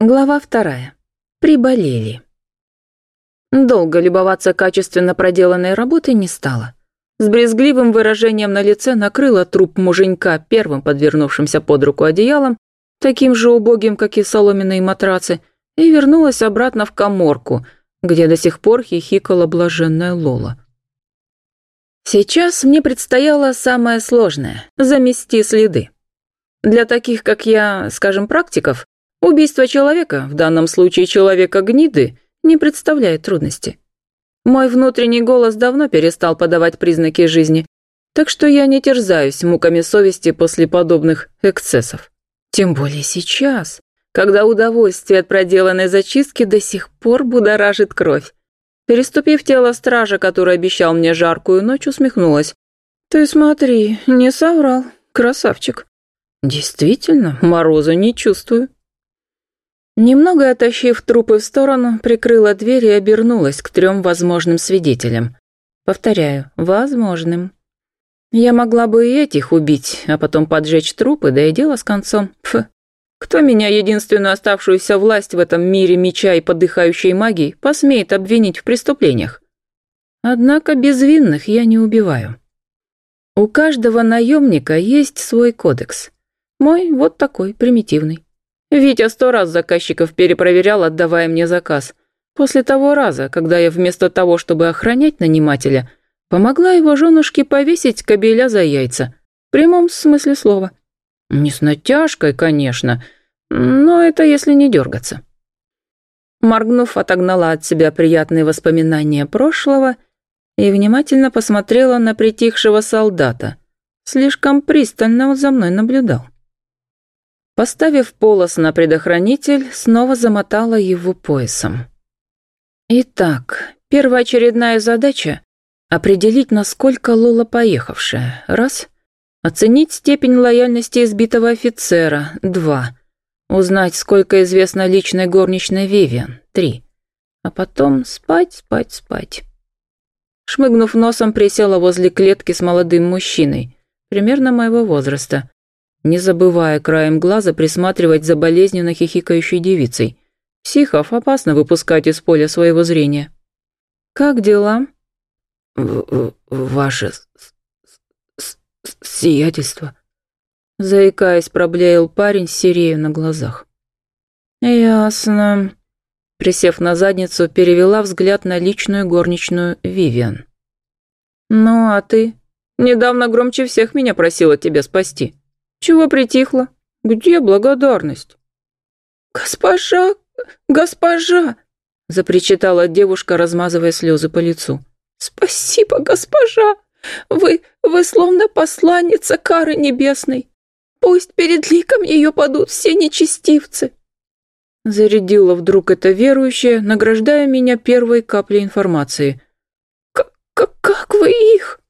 Глава вторая. Приболели. Долго любоваться качественно проделанной работой не стало. С брезгливым выражением на лице накрыла труп муженька первым подвернувшимся под руку одеялом, таким же убогим, как и соломенные матрацы, и вернулась обратно в коморку, где до сих пор хихикала блаженная Лола. Сейчас мне предстояло самое сложное – замести следы. Для таких, как я, скажем, практиков, Убийство человека, в данном случае человека-гниды, не представляет трудности. Мой внутренний голос давно перестал подавать признаки жизни, так что я не терзаюсь муками совести после подобных эксцессов. Тем более сейчас, когда удовольствие от проделанной зачистки до сих пор будоражит кровь. Переступив тело стража, который обещал мне жаркую ночь, усмехнулась. «Ты смотри, не соврал, красавчик». «Действительно, мороза не чувствую». Немного отащив трупы в сторону, прикрыла дверь и обернулась к трем возможным свидетелям. Повторяю, возможным. Я могла бы и этих убить, а потом поджечь трупы, да и дело с концом. Фу. Кто меня, единственную оставшуюся власть в этом мире меча и подыхающей магии, посмеет обвинить в преступлениях? Однако безвинных я не убиваю. У каждого наемника есть свой кодекс. Мой вот такой, примитивный. Витя сто раз заказчиков перепроверял, отдавая мне заказ. После того раза, когда я вместо того, чтобы охранять нанимателя, помогла его женушке повесить кобеля за яйца. В прямом смысле слова. Не с натяжкой, конечно, но это если не дергаться. Моргнув, отогнала от себя приятные воспоминания прошлого и внимательно посмотрела на притихшего солдата. Слишком пристально он за мной наблюдал. Поставив полос на предохранитель, снова замотала его поясом. Итак, первоочередная задача — определить, насколько Лола поехавшая. Раз. Оценить степень лояльности избитого офицера. Два. Узнать, сколько известно личной горничной Вивиан. Три. А потом спать, спать, спать. Шмыгнув носом, присела возле клетки с молодым мужчиной, примерно моего возраста не забывая краем глаза присматривать за болезненно хихикающей девицей. Психов опасно выпускать из поля своего зрения. «Как дела?» в «Ваше сиятельство», заикаясь, проблеял парень с сирею на глазах. «Ясно», присев на задницу, перевела взгляд на личную горничную Вивиан. «Ну, а ты? Недавно громче всех меня просила тебя спасти». Чего притихла? Где благодарность?» «Госпожа, госпожа!» — запричитала девушка, размазывая слезы по лицу. «Спасибо, госпожа! Вы, вы словно посланница кары небесной. Пусть перед ликом ее падут все нечестивцы!» Зарядила вдруг это верующая, награждая меня первой каплей информации. «Как, как вы их?»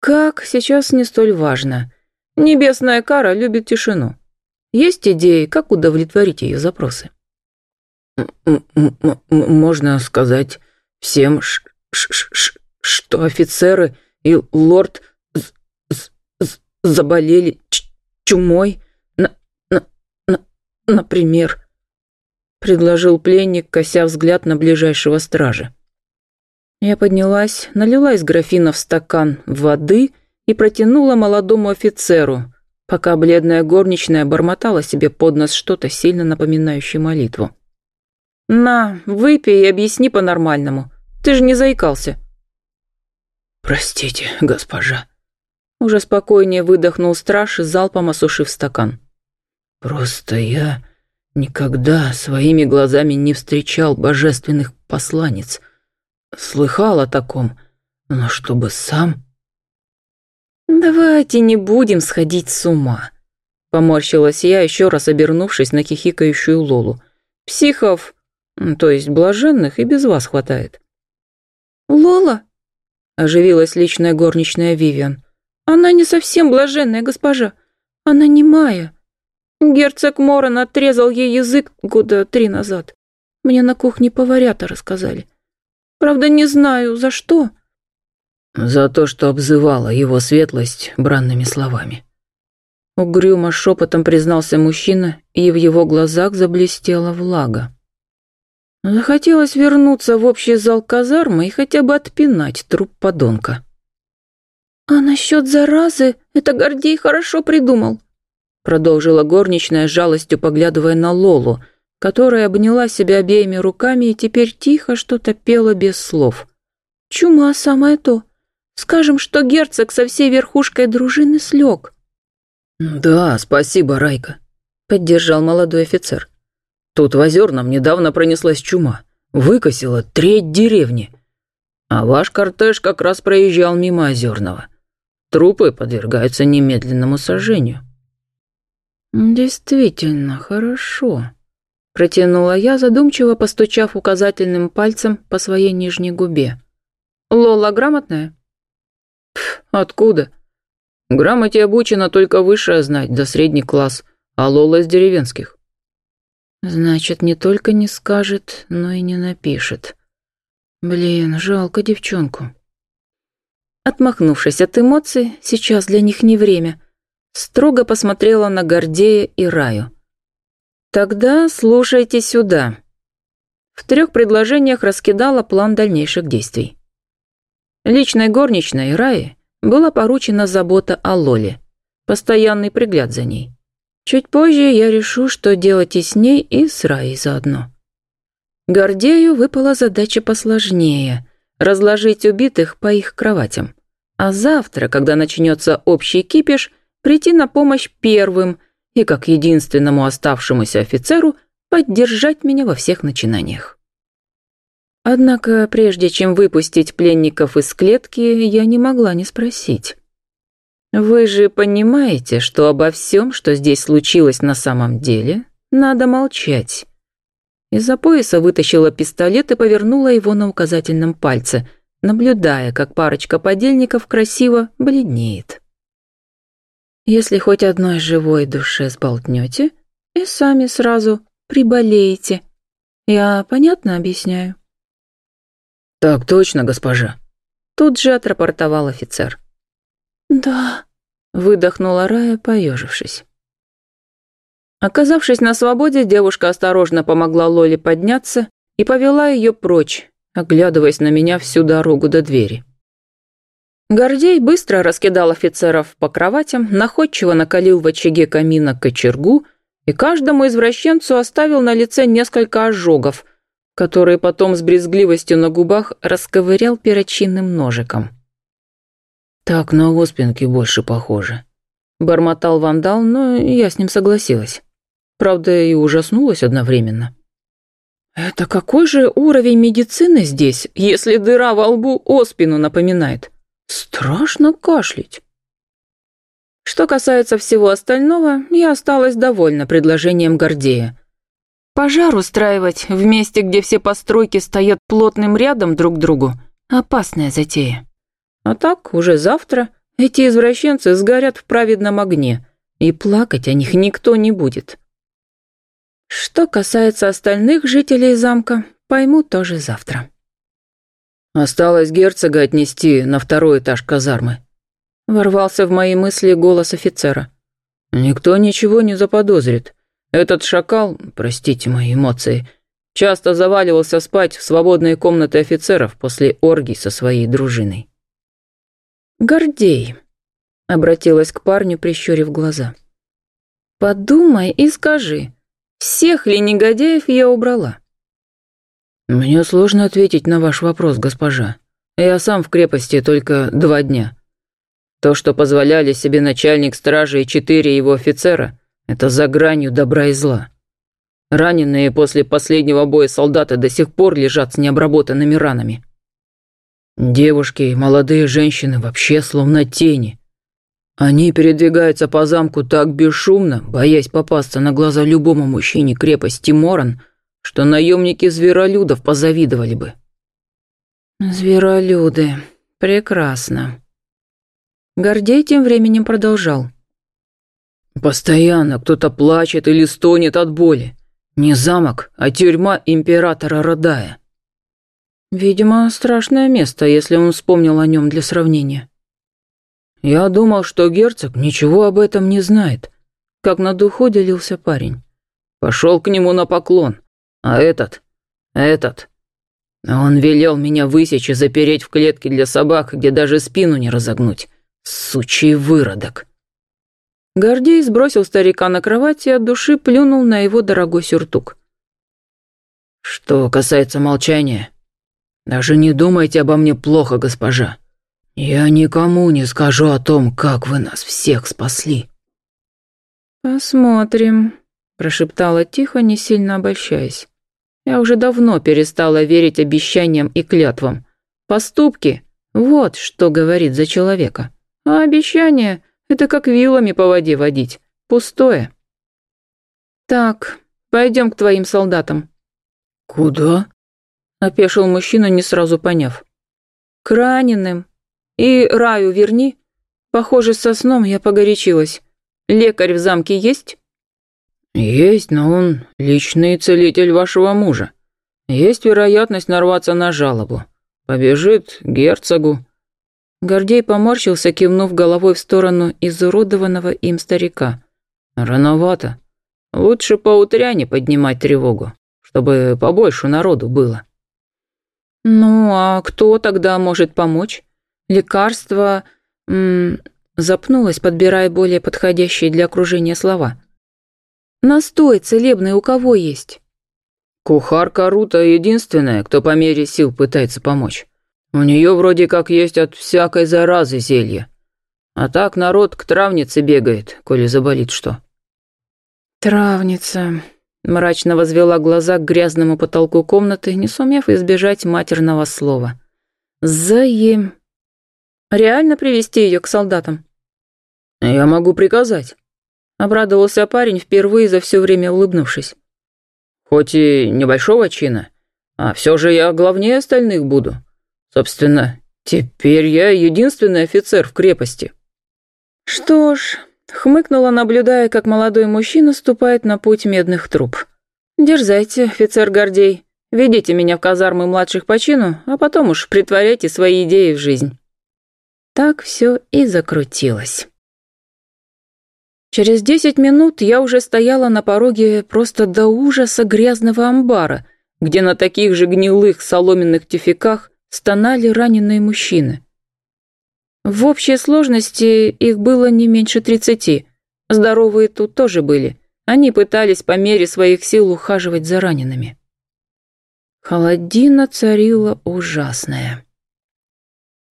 «Как, сейчас не столь важно. Небесная кара любит тишину. Есть идеи, как удовлетворить ее запросы? Можно сказать всем, что офицеры и лорд заболели чумой, например, предложил пленник, кося взгляд на ближайшего стража. Я поднялась, налила из графина в стакан воды и протянула молодому офицеру, пока бледная горничная бормотала себе под нос что-то сильно напоминающее молитву. «На, выпей и объясни по-нормальному. Ты же не заикался». «Простите, госпожа». Уже спокойнее выдохнул страж, залпом осушив стакан. «Просто я никогда своими глазами не встречал божественных посланниц. Слыхал о таком, но чтобы сам...» «Давайте не будем сходить с ума», — поморщилась я, еще раз обернувшись на хихикающую Лолу. «Психов, то есть блаженных, и без вас хватает». «Лола?» — оживилась личная горничная Вивиан. «Она не совсем блаженная госпожа. Она не Майя. Герцог Моран отрезал ей язык года три назад. Мне на кухне поварята рассказали. Правда, не знаю, за что». За то, что обзывала его светлость бранными словами. Угрюмо шепотом признался мужчина, и в его глазах заблестела влага. Захотелось вернуться в общий зал казармы и хотя бы отпинать труп подонка. «А насчет заразы это Гордей хорошо придумал», продолжила горничная жалостью, поглядывая на Лолу, которая обняла себя обеими руками и теперь тихо что-то пела без слов. «Чума самое то. Скажем, что герцог со всей верхушкой дружины слег». «Да, спасибо, Райка», — поддержал молодой офицер. «Тут в Озерном недавно пронеслась чума, выкосила треть деревни. А ваш кортеж как раз проезжал мимо Озерного. Трупы подвергаются немедленному сожжению». «Действительно хорошо», — протянула я, задумчиво постучав указательным пальцем по своей нижней губе. «Лола грамотная?» «Откуда?» Грамоте обучена только высшая знать, да средний класс, а Лола из деревенских. Значит, не только не скажет, но и не напишет. Блин, жалко девчонку. Отмахнувшись от эмоций, сейчас для них не время, строго посмотрела на Гордея и Раю. «Тогда слушайте сюда». В трех предложениях раскидала план дальнейших действий. Личной горничной Раи была поручена забота о Лоле, постоянный пригляд за ней. Чуть позже я решу, что делать и с ней, и с Раей заодно. Гордею выпала задача посложнее – разложить убитых по их кроватям. А завтра, когда начнется общий кипиш, прийти на помощь первым и, как единственному оставшемуся офицеру, поддержать меня во всех начинаниях. Однако, прежде чем выпустить пленников из клетки, я не могла не спросить. «Вы же понимаете, что обо всем, что здесь случилось на самом деле, надо молчать?» Из-за пояса вытащила пистолет и повернула его на указательном пальце, наблюдая, как парочка подельников красиво бледнеет. «Если хоть одной живой душе сболтнете, и сами сразу приболеете. Я понятно объясняю?» «Так точно, госпожа», — тут же отрапортовал офицер. «Да», — выдохнула Рая, поежившись. Оказавшись на свободе, девушка осторожно помогла Лоле подняться и повела ее прочь, оглядываясь на меня всю дорогу до двери. Гордей быстро раскидал офицеров по кроватям, находчиво накалил в очаге камина кочергу и каждому извращенцу оставил на лице несколько ожогов, которые потом с брезгливостью на губах расковырял перочинным ножиком. «Так на оспинки больше похоже», — бормотал вандал, но я с ним согласилась. Правда, и ужаснулась одновременно. «Это какой же уровень медицины здесь, если дыра во лбу оспину напоминает? Страшно кашлять». Что касается всего остального, я осталась довольна предложением Гордея. Пожар устраивать в месте, где все постройки стоят плотным рядом друг к другу – опасная затея. А так, уже завтра эти извращенцы сгорят в праведном огне, и плакать о них никто не будет. Что касается остальных жителей замка, пойму тоже завтра. «Осталось герцога отнести на второй этаж казармы», – ворвался в мои мысли голос офицера. «Никто ничего не заподозрит. Этот шакал, простите мои эмоции, часто заваливался спать в свободные комнаты офицеров после оргий со своей дружиной. «Гордей», — обратилась к парню, прищурив глаза. «Подумай и скажи, всех ли негодяев я убрала?» «Мне сложно ответить на ваш вопрос, госпожа. Я сам в крепости только два дня. То, что позволяли себе начальник стражи и четыре его офицера, это за гранью добра и зла. Раненые после последнего боя солдаты до сих пор лежат с необработанными ранами. Девушки молодые женщины вообще словно тени. Они передвигаются по замку так бесшумно, боясь попасться на глаза любому мужчине крепости Моран, что наемники зверолюдов позавидовали бы. Зверолюды. Прекрасно. Гордей тем временем продолжал. Постоянно кто-то плачет или стонет от боли. Не замок, а тюрьма императора Родая. Видимо, страшное место, если он вспомнил о нем для сравнения. Я думал, что герцог ничего об этом не знает. Как на духу делился парень. Пошел к нему на поклон. А этот, этот... Он велел меня высечь и запереть в клетке для собак, где даже спину не разогнуть. Сучий выродок. Гордей сбросил старика на кровать и от души плюнул на его дорогой сюртук. «Что касается молчания, даже не думайте обо мне плохо, госпожа. Я никому не скажу о том, как вы нас всех спасли». «Посмотрим», – прошептала тихо, не сильно обольщаясь. Я уже давно перестала верить обещаниям и клятвам. Поступки – вот что говорит за человека. А обещания – это как вилами по воде водить. Пустое. Так, пойдем к твоим солдатам. Куда? Опешил мужчина, не сразу поняв. К раненым. И Раю верни. Похоже, со сном я погорячилась. Лекарь в замке есть? Есть, но он личный целитель вашего мужа. Есть вероятность нарваться на жалобу. Побежит к герцогу. Гордей поморщился, кивнув головой в сторону изуродованного им старика. «Рановато. Лучше по утряне поднимать тревогу, чтобы побольше народу было». «Ну, а кто тогда может помочь? Лекарства...» Запнулась, подбирая более подходящие для окружения слова. «Настой целебный у кого есть?» «Кухарка Рута единственная, кто по мере сил пытается помочь. У нее вроде как есть от всякой заразы зелье. А так народ к травнице бегает, коли заболит что». «Травница», — мрачно возвела глаза к грязному потолку комнаты, не сумев избежать матерного слова. «Заем...» «Реально привести ее к солдатам?» «Я могу приказать», — обрадовался парень, впервые за все время улыбнувшись. «Хоть и небольшого чина, а все же я главнее остальных буду. Собственно, теперь я единственный офицер в крепости». «Что ж», — хмыкнула, наблюдая, как молодой мужчина ступает на путь медных труб. «Дерзайте, офицер Гордей, ведите меня в казармы младших по чину, а потом уж притворяйте свои идеи в жизнь». Так все и закрутилось. Через десять минут я уже стояла на пороге просто до ужаса грязного амбара, где на таких же гнилых соломенных тюфяках стонали раненые мужчины. В общей сложности их было не меньше тридцати. Здоровые тут тоже были. Они пытались по мере своих сил ухаживать за ранеными. Холодина царила ужасная.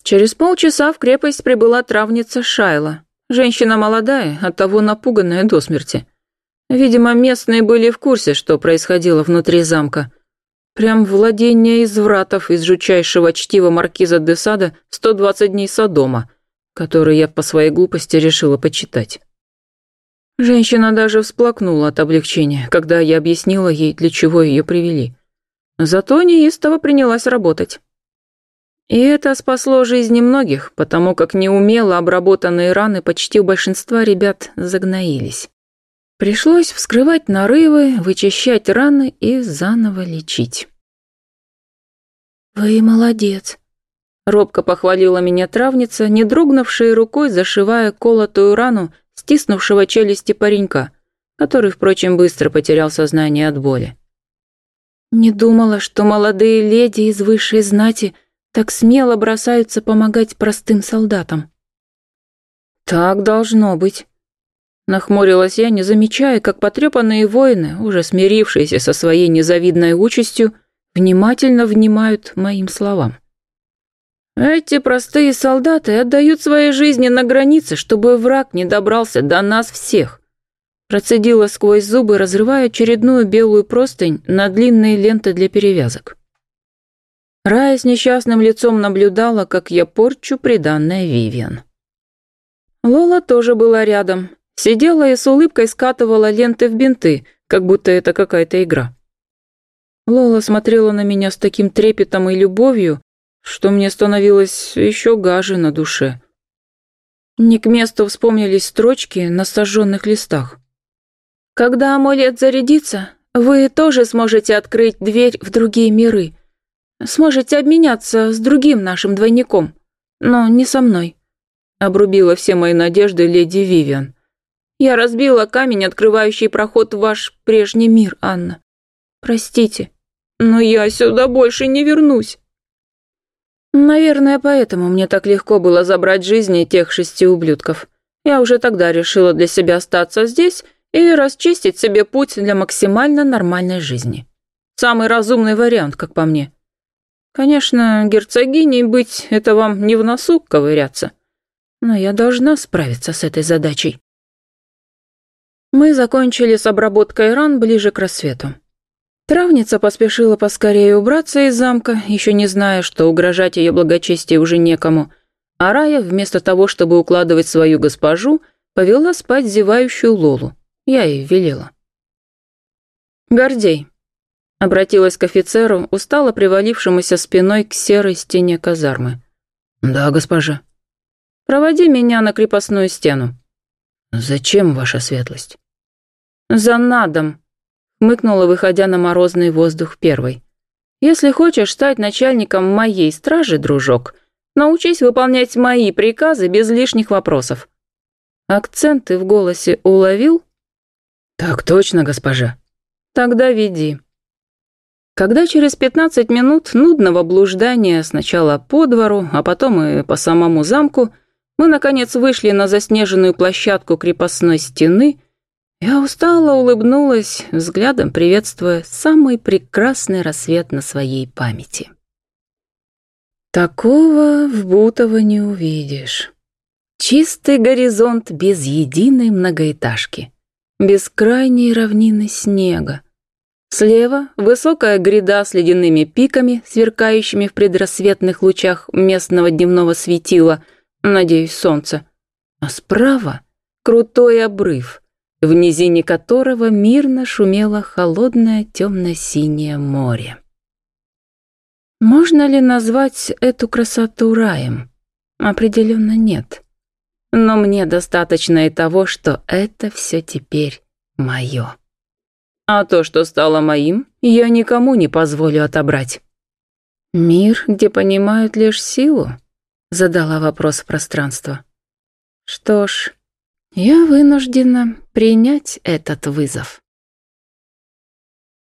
Через полчаса в крепость прибыла травница Шайла. Женщина молодая, оттого напуганная до смерти. Видимо, местные были в курсе, что происходило внутри замка. Прям владение извратов из жучайшего чтива маркиза де Сада «120 дней Содома», который я по своей глупости решила почитать. Женщина даже всплакнула от облегчения, когда я объяснила ей, для чего ее привели. Зато неистово принялась работать. И это спасло жизни многих, потому как неумело обработанные раны почти у большинства ребят загноились. Пришлось вскрывать нарывы, вычищать раны и заново лечить. «Вы молодец», — робко похвалила меня травница, не дрогнувшая рукой, зашивая колотую рану стиснувшего челюсти паренька, который, впрочем, быстро потерял сознание от боли. «Не думала, что молодые леди из высшей знати — так смело бросаются помогать простым солдатам. Так должно быть. Нахмурилась я, не замечая, как потрепанные воины, уже смирившиеся со своей незавидной участью, внимательно внимают моим словам. Эти простые солдаты отдают свои жизни на границе, чтобы враг не добрался до нас всех. Процедила сквозь зубы, разрывая очередную белую простынь на длинные ленты для перевязок. Рая с несчастным лицом наблюдала, как я порчу приданное Вивиан. Лола тоже была рядом. Сидела и с улыбкой скатывала ленты в бинты, как будто это какая-то игра. Лола смотрела на меня с таким трепетом и любовью, что мне становилось еще гаже на душе. Не к месту вспомнились строчки на сожженных листах. «Когда амулет зарядится, вы тоже сможете открыть дверь в другие миры», Сможете обменяться с другим нашим двойником, но не со мной. обрубила все мои надежды леди Вивиан. «Я разбила камень, открывающий проход в ваш прежний мир, Анна. Простите, но я сюда больше не вернусь». Наверное, поэтому мне так легко было забрать жизни тех шести ублюдков. Я уже тогда решила для себя остаться здесь и расчистить себе путь для максимально нормальной жизни. Самый разумный вариант, как по мне. Конечно, герцогиней быть — это вам не в носу ковыряться. Но я должна справиться с этой задачей. Мы закончили с обработкой ран ближе к рассвету. Травница поспешила поскорее убраться из замка, еще не зная, что угрожать ее благочестию уже некому, а Рая, вместо того, чтобы укладывать свою госпожу, повела спать зевающую Лолу. Я ей велела. «Гордей», — обратилась к офицеру, устало привалившемуся спиной к серой стене казармы. «Да, госпожа». «Проводи меня на крепостную стену». «Зачем, ваша светлость?» «За надом», хмыкнула, выходя на морозный воздух первой. «Если хочешь стать начальником моей стражи, дружок, научись выполнять мои приказы без лишних вопросов». Акцент ты в голосе уловил? «Так точно, госпожа». «Тогда веди». Когда через пятнадцать минут нудного блуждания сначала по двору, а потом и по самому замку, мы, наконец, вышли на заснеженную площадку крепостной стены, я устало улыбнулась, взглядом приветствуя самый прекрасный рассвет на своей памяти. Такого в Бутово не увидишь. Чистый горизонт без единой многоэтажки, бескрайней равнины снега. Слева высокая гряда с ледяными пиками, сверкающими в предрассветных лучах местного дневного светила, надеюсь, солнца. А справа крутой обрыв — в низине которого мирно шумело холодное темно-синее море. Можно ли назвать эту красоту раем? Определенно нет. Но мне достаточно и того, что это все теперь мое. А то, что стало моим, я никому не позволю отобрать. «Мир, где понимают лишь силу?» — задала вопрос в пространство. «Что ж, я вынуждена принять этот вызов.